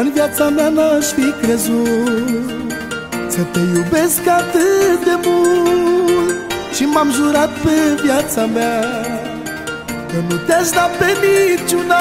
În viața mea n-aș fi crezut Să te iubesc atât de mult. Și m-am jurat pe viața mea Că nu te-aș da pe niciuna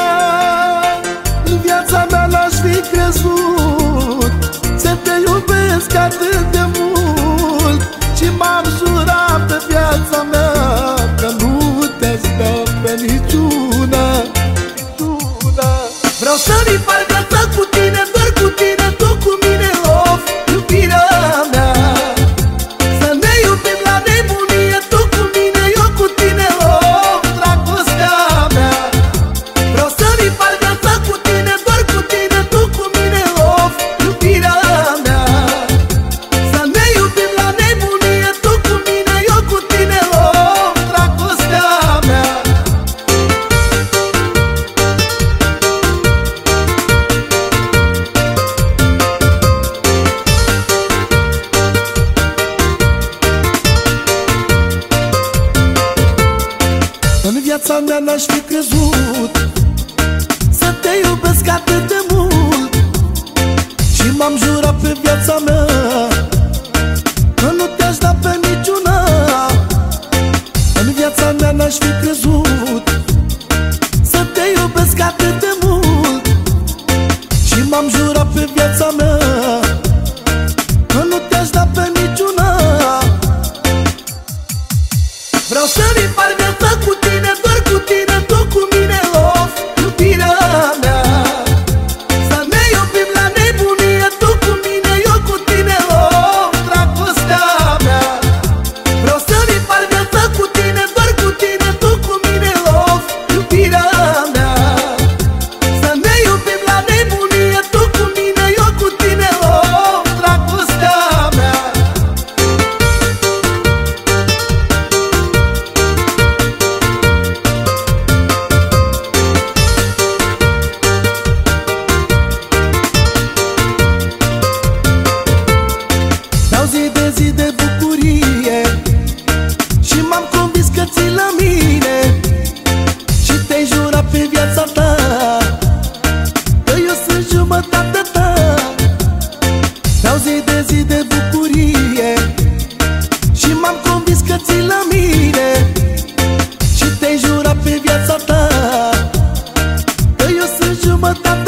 În viața mea n-aș fi crezut Să te iubesc atât de mult. Și m-am jurat pe viața mea Că nu te-aș da pe niciuna. În viața mea n-aș fi crezut Să te iubesc atât de mult. Și m-am jurat pe viața mea Că nu te-aș da pe niciuna. Vreau să-mi par Dau zi de zi de bucurie Și m-am convins că ții la mine Și te-ai jurat pe viața ta Că eu sunt jumătatea